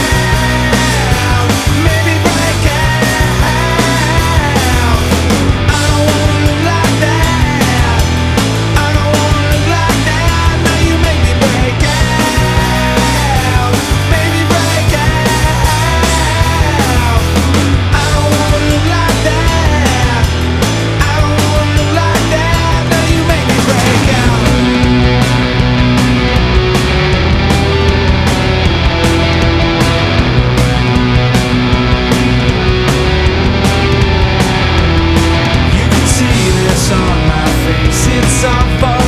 Yeah. some fun.